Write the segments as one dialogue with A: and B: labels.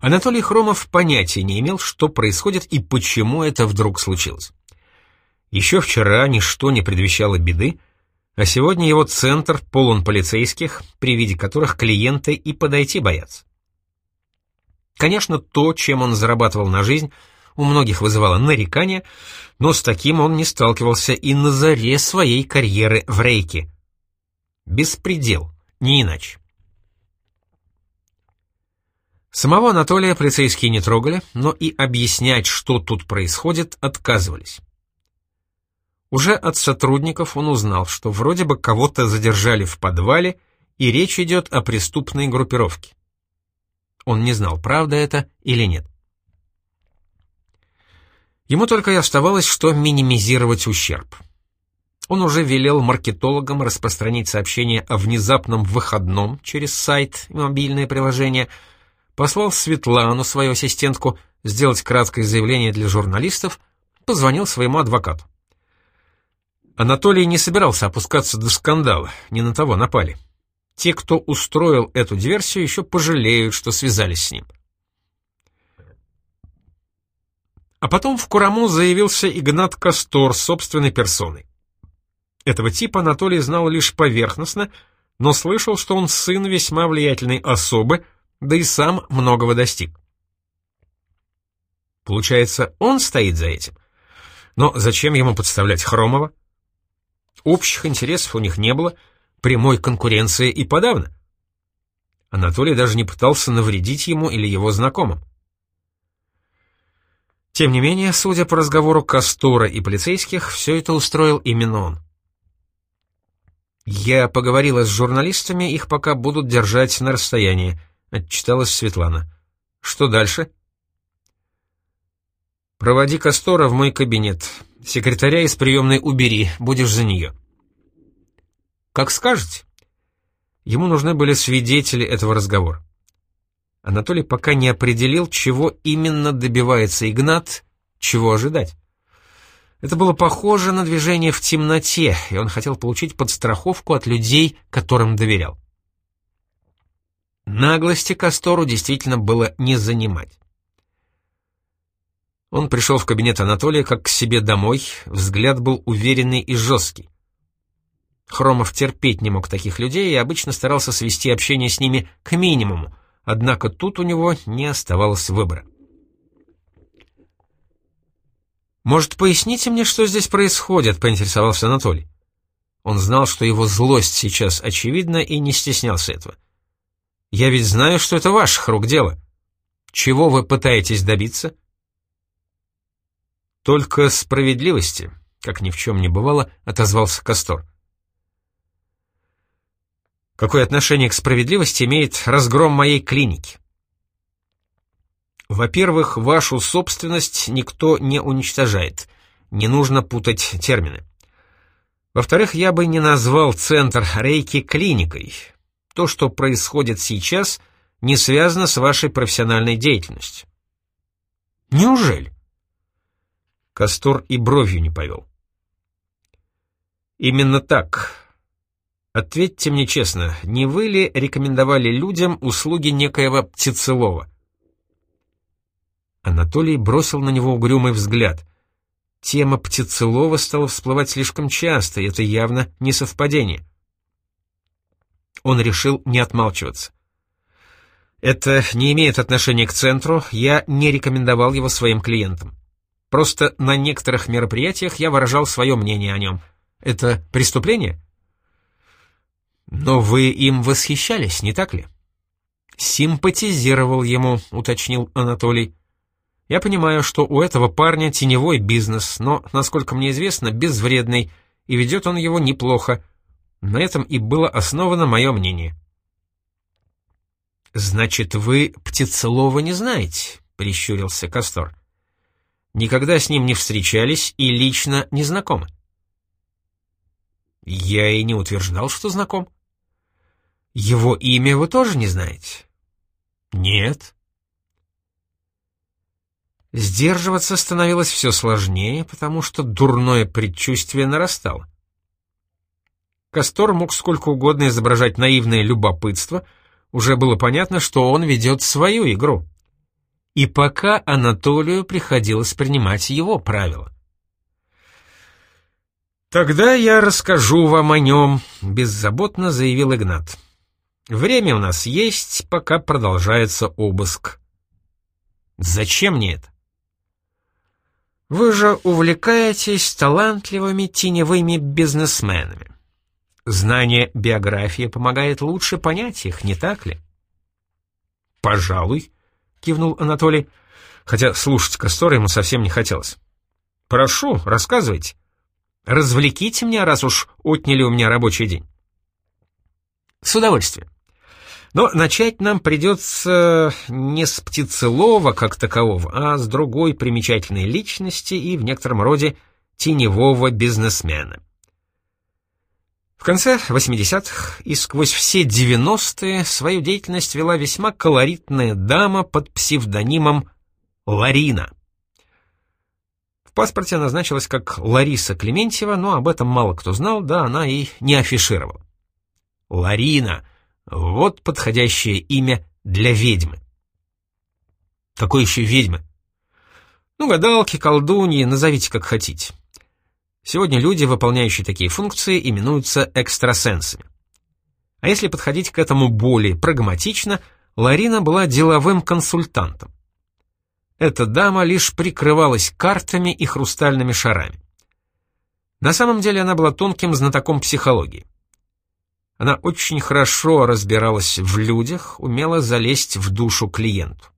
A: Анатолий Хромов понятия не имел, что происходит и почему это вдруг случилось. Еще вчера ничто не предвещало беды, а сегодня его центр полон полицейских, при виде которых клиенты и подойти боятся. Конечно, то, чем он зарабатывал на жизнь, у многих вызывало нарекания, но с таким он не сталкивался и на заре своей карьеры в рейке. Беспредел, не иначе. Самого Анатолия полицейские не трогали, но и объяснять, что тут происходит, отказывались. Уже от сотрудников он узнал, что вроде бы кого-то задержали в подвале, и речь идет о преступной группировке. Он не знал, правда это или нет. Ему только и оставалось, что минимизировать ущерб. Он уже велел маркетологам распространить сообщение о внезапном выходном через сайт и мобильное приложение – послал Светлану, свою ассистентку, сделать краткое заявление для журналистов, позвонил своему адвокату. Анатолий не собирался опускаться до скандала, не на того напали. Те, кто устроил эту диверсию, еще пожалеют, что связались с ним. А потом в Кураму заявился Игнат Кастор собственной персоной. Этого типа Анатолий знал лишь поверхностно, но слышал, что он сын весьма влиятельной особы, да и сам многого достиг. Получается, он стоит за этим. Но зачем ему подставлять Хромова? Общих интересов у них не было, прямой конкуренции и подавно. Анатолий даже не пытался навредить ему или его знакомым. Тем не менее, судя по разговору Кастора и полицейских, все это устроил именно он. «Я поговорила с журналистами, их пока будут держать на расстоянии», — отчиталась Светлана. «Что дальше?» «Проводи Кастора в мой кабинет. Секретаря из приемной убери, будешь за нее». «Как скажете». Ему нужны были свидетели этого разговора. Анатолий пока не определил, чего именно добивается Игнат, чего ожидать. Это было похоже на движение в темноте, и он хотел получить подстраховку от людей, которым доверял. Наглости Кастору действительно было не занимать. Он пришел в кабинет Анатолия как к себе домой, взгляд был уверенный и жесткий. Хромов терпеть не мог таких людей и обычно старался свести общение с ними к минимуму, однако тут у него не оставалось выбора. «Может, поясните мне, что здесь происходит?» — поинтересовался Анатолий. Он знал, что его злость сейчас очевидна и не стеснялся этого. — я ведь знаю, что это ваших рук дело. Чего вы пытаетесь добиться? Только справедливости, как ни в чем не бывало, отозвался Кастор. Какое отношение к справедливости имеет разгром моей клиники? Во-первых, вашу собственность никто не уничтожает. Не нужно путать термины. Во-вторых, я бы не назвал центр рейки клиникой то, что происходит сейчас, не связано с вашей профессиональной деятельностью. Неужели? Кастор и бровью не повел. Именно так. Ответьте мне честно, не вы ли рекомендовали людям услуги некоего Птицелова? Анатолий бросил на него угрюмый взгляд. Тема Птицелова стала всплывать слишком часто, и это явно не совпадение. Он решил не отмалчиваться. Это не имеет отношения к центру, я не рекомендовал его своим клиентам. Просто на некоторых мероприятиях я выражал свое мнение о нем. Это преступление? Но вы им восхищались, не так ли? Симпатизировал ему, уточнил Анатолий. Я понимаю, что у этого парня теневой бизнес, но, насколько мне известно, безвредный, и ведет он его неплохо, на этом и было основано мое мнение. «Значит, вы Птицелова не знаете?» — прищурился Кастор. «Никогда с ним не встречались и лично не знакомы?» «Я и не утверждал, что знаком». «Его имя вы тоже не знаете?» «Нет». Сдерживаться становилось все сложнее, потому что дурное предчувствие нарастало. Кастор мог сколько угодно изображать наивное любопытство, уже было понятно, что он ведет свою игру. и пока Анатолию приходилось принимать его правила. «Тогда я расскажу вам о нем», — беззаботно заявил Игнат. «Время у нас есть, пока продолжается обыск». «Зачем мне это?» «Вы же увлекаетесь талантливыми теневыми бизнесменами. Знание биографии помогает лучше понять их, не так ли?» «Пожалуй», — кивнул Анатолий, хотя слушать Кастора ему совсем не хотелось. «Прошу, рассказывайте. Развлеките меня, раз уж отняли у меня рабочий день». «С удовольствием. Но начать нам придется не с птицелова как такового, а с другой примечательной личности и в некотором роде теневого бизнесмена. В конце 80-х и сквозь все 90-е свою деятельность вела весьма колоритная дама под псевдонимом Ларина. В паспорте она значилась как Лариса Клементьева, но об этом мало кто знал, да она и не афишировала. Ларина — вот подходящее имя для ведьмы. Какой еще ведьмы? Ну, гадалки, колдуньи, назовите как хотите. Сегодня люди, выполняющие такие функции, именуются экстрасенсами. А если подходить к этому более прагматично, Ларина была деловым консультантом. Эта дама лишь прикрывалась картами и хрустальными шарами. На самом деле она была тонким знатоком психологии. Она очень хорошо разбиралась в людях, умела залезть в душу клиенту.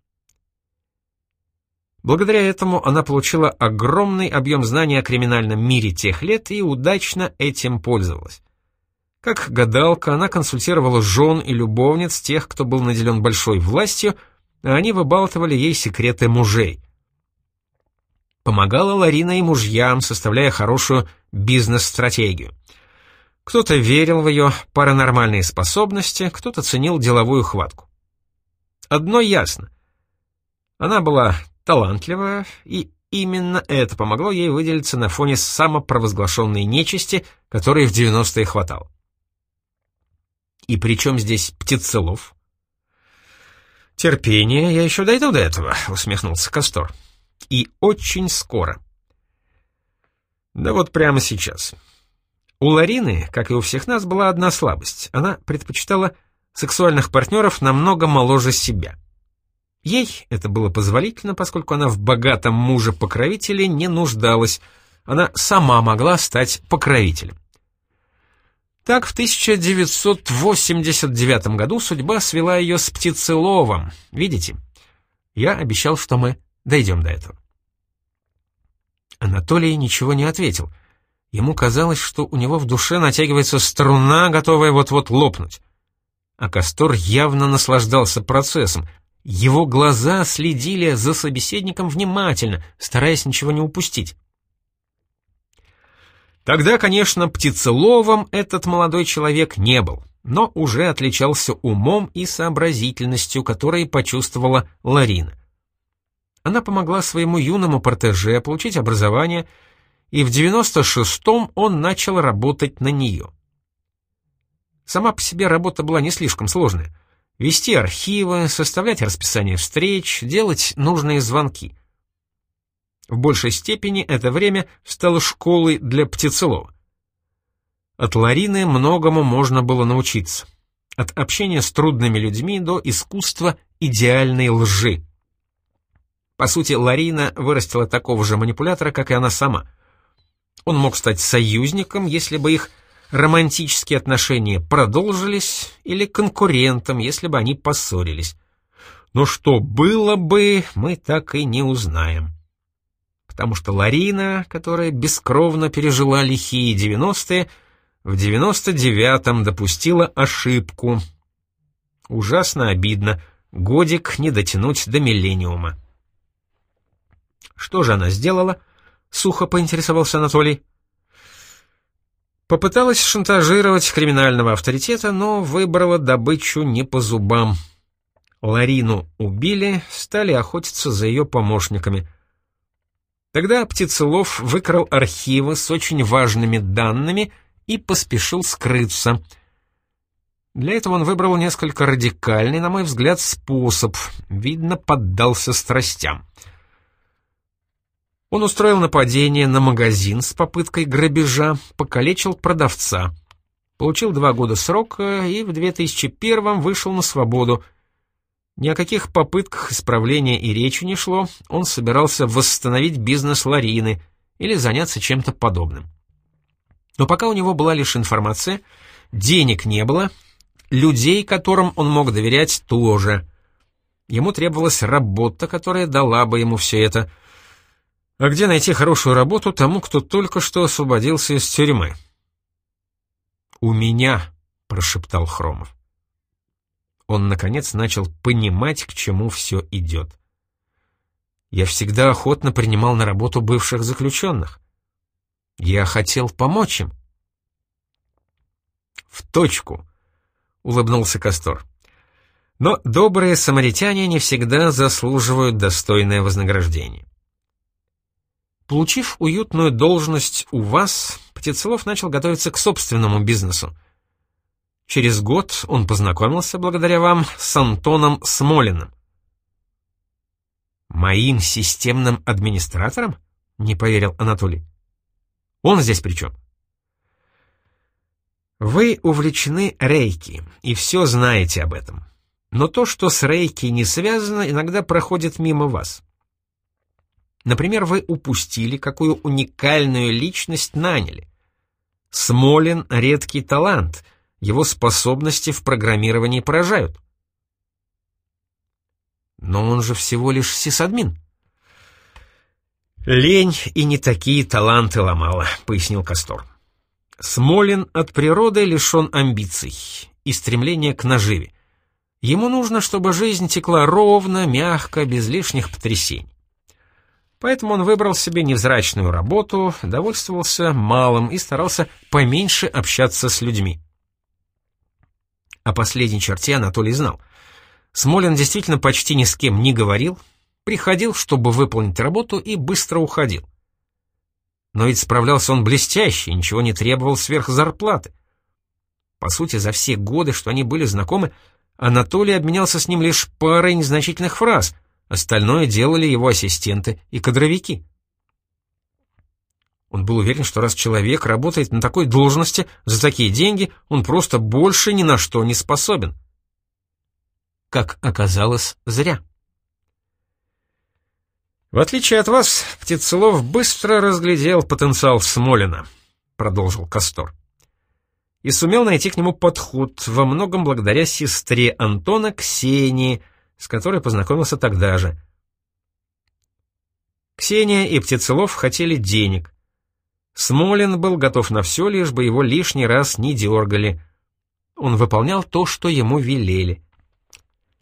A: Благодаря этому она получила огромный объем знаний о криминальном мире тех лет и удачно этим пользовалась. Как гадалка, она консультировала жен и любовниц тех, кто был наделен большой властью, а они выбалтывали ей секреты мужей. Помогала Ларина и мужьям, составляя хорошую бизнес-стратегию. Кто-то верил в ее паранормальные способности, кто-то ценил деловую хватку. Одно ясно. Она была талантливая, и именно это помогло ей выделиться на фоне самопровозглашенной нечисти, которой в 90-е хватало. И при чем здесь Птицелов? «Терпение, я еще дойду до этого», — усмехнулся Кастор. «И очень скоро». Да вот прямо сейчас. У Ларины, как и у всех нас, была одна слабость. Она предпочитала сексуальных партнеров намного моложе себя. Ей это было позволительно, поскольку она в богатом муже-покровителе не нуждалась, она сама могла стать покровителем. Так в 1989 году судьба свела ее с Птицеловым. Видите? Я обещал, что мы дойдем до этого. Анатолий ничего не ответил. Ему казалось, что у него в душе натягивается струна, готовая вот-вот лопнуть. А Кастор явно наслаждался процессом, его глаза следили за собеседником внимательно, стараясь ничего не упустить. Тогда, конечно, птицеловом этот молодой человек не был, но уже отличался умом и сообразительностью, которые почувствовала Ларина. Она помогла своему юному протеже получить образование, и в 96-м он начал работать на нее. Сама по себе работа была не слишком сложная — вести архивы, составлять расписание встреч, делать нужные звонки. В большей степени это время стало школой для Птицелова. От Ларины многому можно было научиться. От общения с трудными людьми до искусства идеальной лжи. По сути, Ларина вырастила такого же манипулятора, как и она сама. Он мог стать союзником, если бы их романтические отношения продолжились или конкурентом, если бы они поссорились. Но что было бы, мы так и не узнаем. Потому что Ларина, которая бескровно пережила лихие девяностые, в девяносто девятом допустила ошибку. Ужасно обидно, годик не дотянуть до миллениума. Что же она сделала? Сухо поинтересовался Анатолий. Попыталась шантажировать криминального авторитета, но выбрала добычу не по зубам. Ларину убили, стали охотиться за ее помощниками. Тогда Птицелов выкрал архивы с очень важными данными и поспешил скрыться. Для этого он выбрал несколько радикальный, на мой взгляд, способ, видно, поддался страстям. Он устроил нападение на магазин с попыткой грабежа, покалечил продавца, получил два года срока и в 2001 вышел на свободу. Ни о каких попытках исправления и речи не шло, он собирался восстановить бизнес Ларины или заняться чем-то подобным. Но пока у него была лишь информация, денег не было, людей, которым он мог доверять, тоже. Ему требовалась работа, которая дала бы ему все это. А где найти хорошую работу тому, кто только что освободился из тюрьмы? «У меня», — прошептал Хромов. Он, наконец, начал понимать, к чему все идет. Я всегда охотно принимал на работу бывших заключенных. Я хотел помочь им. «В точку», — улыбнулся Кастор. «Но добрые самаритяне не всегда заслуживают достойное вознаграждение». Получив уютную должность у вас, Птицелов начал готовиться к собственному бизнесу. Через год он познакомился, благодаря вам, с Антоном Смолиным. «Моим системным администратором?» — не поверил Анатолий. «Он здесь при чем?» Вы увлечены рейки и все знаете об этом. Но то, что с рейки не связано, иногда проходит мимо вас. Например, вы упустили, какую уникальную личность наняли. Смолин — редкий талант, его способности в программировании поражают. Но он же всего лишь сисадмин. «Лень и не такие таланты ломала», — пояснил Кастор. Смолин от природы лишен амбиций и стремления к наживе. Ему нужно, чтобы жизнь текла ровно, мягко, без лишних потрясений. Поэтому он выбрал себе невзрачную работу, довольствовался малым и старался поменьше общаться с людьми. О последней черте Анатолий знал. Смолин действительно почти ни с кем не говорил, приходил, чтобы выполнить работу, и быстро уходил. Но ведь справлялся он блестяще, ничего не требовал сверх зарплаты. По сути, за все годы, что они были знакомы, Анатолий обменялся с ним лишь парой незначительных фраз, остальное делали его ассистенты и кадровики. Он был уверен, что раз человек работает на такой должности за такие деньги, он просто больше ни на что не способен. Как оказалось, зря. «В отличие от вас, Птицелов быстро разглядел потенциал Смолина», — продолжил Кастор. «И сумел найти к нему подход, во многом благодаря сестре Антона Ксении, с которой познакомился тогда же. Ксения и Птицелов хотели денег. Смолин был готов на все, лишь бы его лишний раз не дергали. Он выполнял то, что ему велели.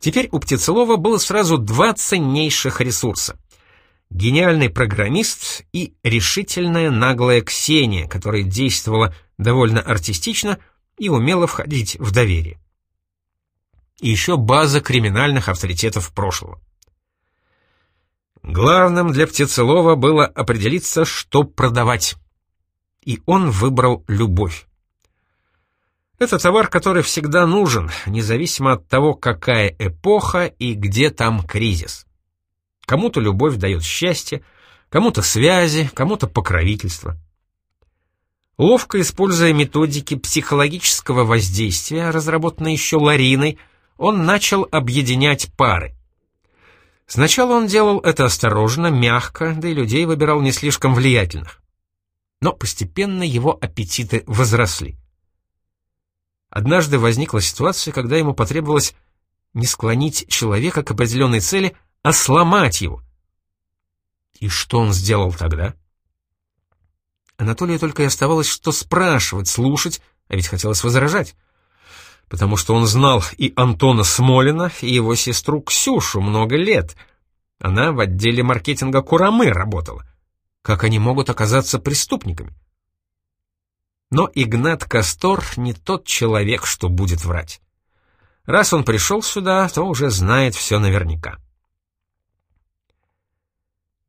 A: Теперь у Птицелова было сразу два ценнейших ресурса — гениальный программист и решительная наглая Ксения, которая действовала довольно артистично и умела входить в доверие. И еще база криминальных авторитетов прошлого. Главным для Птицелова было определиться, что продавать. И он выбрал любовь. Это товар, который всегда нужен, независимо от того, какая эпоха и где там кризис. Кому-то любовь дает счастье, кому-то связи, кому-то покровительство. Ловко используя методики психологического воздействия, разработанные еще Лариной, он начал объединять пары. Сначала он делал это осторожно, мягко, да и людей выбирал не слишком влиятельных. Но постепенно его аппетиты возросли. Однажды возникла ситуация, когда ему потребовалось не склонить человека к определенной цели, а сломать его. И что он сделал тогда? Анатолию только и оставалось, что спрашивать, слушать, а ведь хотелось возражать. Потому что он знал и Антона Смолина, и его сестру Ксюшу много лет. Она в отделе маркетинга Курамы работала. Как они могут оказаться преступниками? Но Игнат Кастор не тот человек, что будет врать. Раз он пришел сюда, то уже знает все наверняка.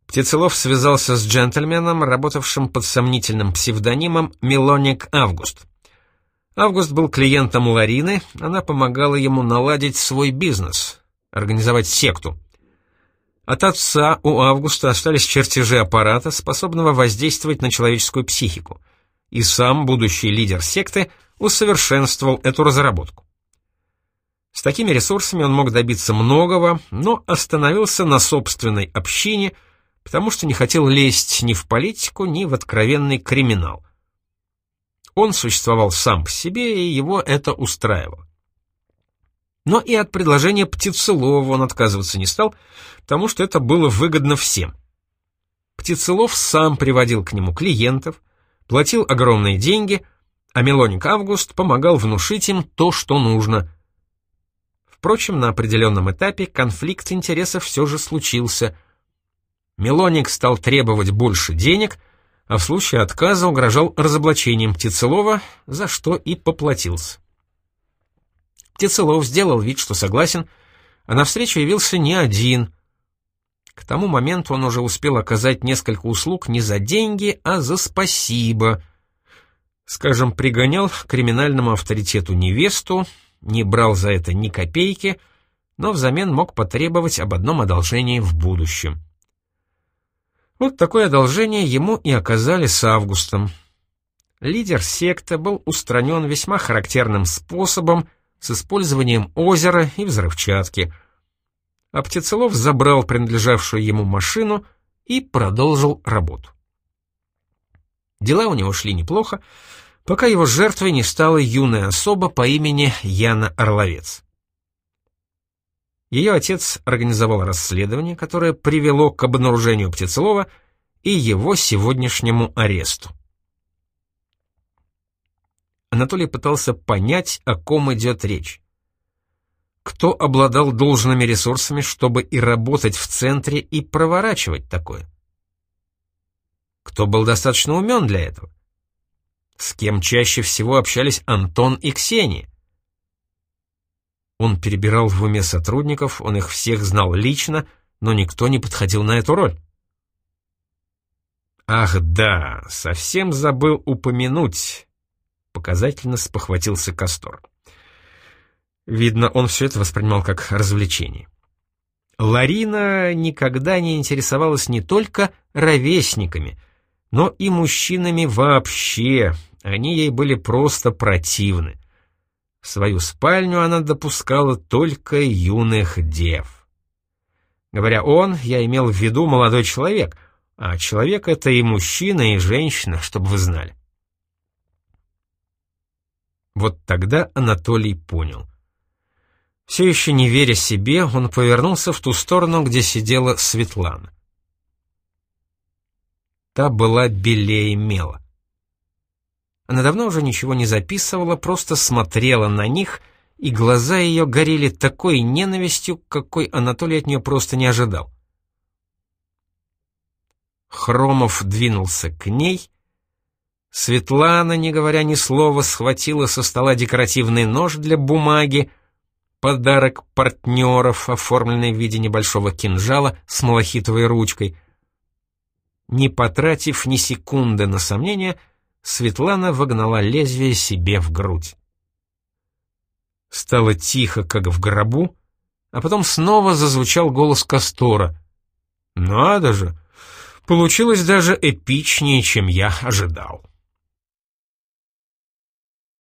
A: Птицелов связался с джентльменом, работавшим под сомнительным псевдонимом Мелоник Август. Август был клиентом Ларины, она помогала ему наладить свой бизнес, организовать секту. От отца у Августа остались чертежи аппарата, способного воздействовать на человеческую психику, и сам будущий лидер секты усовершенствовал эту разработку. С такими ресурсами он мог добиться многого, но остановился на собственной общине, потому что не хотел лезть ни в политику, ни в откровенный криминал. Он существовал сам по себе, и его это устраивало. Но и от предложения Птицелова он отказываться не стал, потому что это было выгодно всем. Птицелов сам приводил к нему клиентов, платил огромные деньги, а Мелоник Август помогал внушить им то, что нужно. Впрочем, на определенном этапе конфликт интересов все же случился. Мелоник стал требовать больше денег, а в случае отказа угрожал разоблачением Птицелова, за что и поплатился. Птицелов сделал вид, что согласен, а навстречу явился не один. К тому моменту он уже успел оказать несколько услуг не за деньги, а за спасибо. Скажем, пригонял к криминальному авторитету невесту, не брал за это ни копейки, но взамен мог потребовать об одном одолжении в будущем. Вот такое одолжение ему и оказали с Августом. Лидер секты был устранен весьма характерным способом — с использованием озера и взрывчатки. А Птицелов забрал принадлежавшую ему машину и продолжил работу. Дела у него шли неплохо, пока его жертвой не стала юная особа по имени Яна Орловец. Ее отец организовал расследование, которое привело к обнаружению Птицелова и его сегодняшнему аресту. Анатолий пытался понять, о ком идет речь. Кто обладал должными ресурсами, чтобы и работать в центре, и проворачивать такое? Кто был достаточно умен для этого? С кем чаще всего общались Антон и Ксения? Он перебирал в уме сотрудников, он их всех знал лично, но никто не подходил на эту роль. Ах да, совсем забыл упомянуть показательно спохватился Кастор. Видно, он все это воспринимал как развлечение. Ларина никогда не интересовалась не только ровесниками, но и мужчинами вообще, они ей были просто противны. В свою спальню она допускала только юных дев. Говоря «он», я имел в виду молодой человек, а человек — это и мужчина, и женщина, чтобы вы знали. Вот тогда Анатолий понял. Все еще не веря себе, он повернулся в ту сторону, где сидела Светлана. Та была белее мела. Она давно уже ничего не записывала, просто смотрела на них, и глаза ее горели такой ненавистью, какой Анатолий от нее просто не ожидал. Хромов двинулся к ней, Светлана, не говоря ни слова, схватила со стола декоративный нож для бумаги, подарок партнеров, оформленный в виде небольшого кинжала с малахитовой ручкой. Не потратив ни секунды на сомнение, Светлана вогнала лезвие себе в грудь. Стало тихо, как в гробу, а потом снова зазвучал голос Кастора. «Надо же! Получилось даже эпичнее, чем я ожидал».